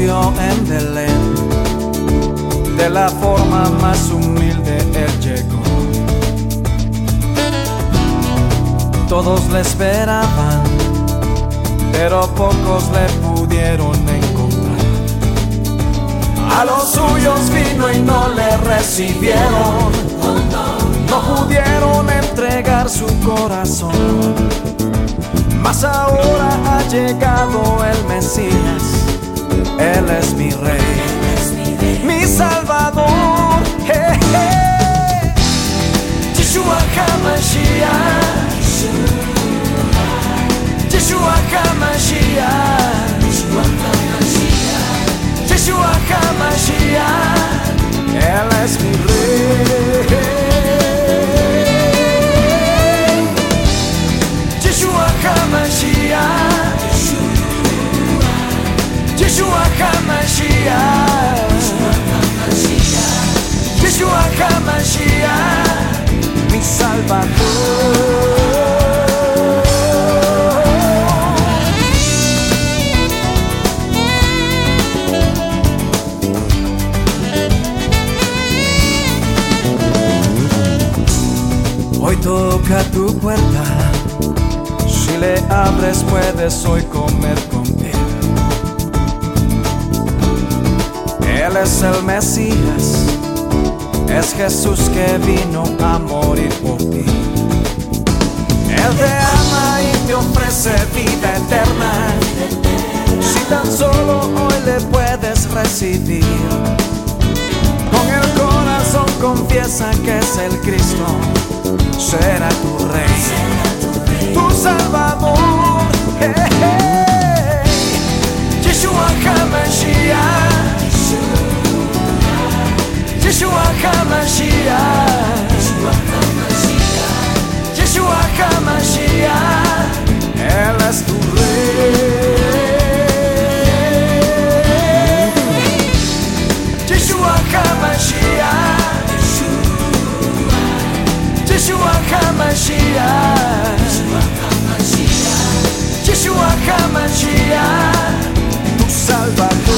en Belén, de la forma más humilde él llegó. Todos le esperaban, pero pocos le pudieron encontrar. A los suyos vino y no le recibieron, no pudieron entregar su corazón. Mas ahora ha llegado el Mesías, Él es mi rey, mi salvador. Hey, hey. Yeshua HaMashiach, Yeshua HaMashiach, Yeshua HaMashiach, toca tu puerta si le abres puedes hoy comer con él. Él es el Mesías, es Jesús que vino a morir por ti. Él te ama y te ofrece vida eterna. Si tan solo hoy le puedes recibir. Confiesa que es el Cristo, será tu rey tu Salvador. Hey, hey. Yeshua HaMashiach, Yeshua HaMashiach, Yeshua HaMashiach, Yeshua HaMashiach. Tu Salvador.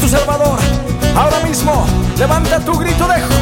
Tu Salvador, ahora mismo levanta tu grito de.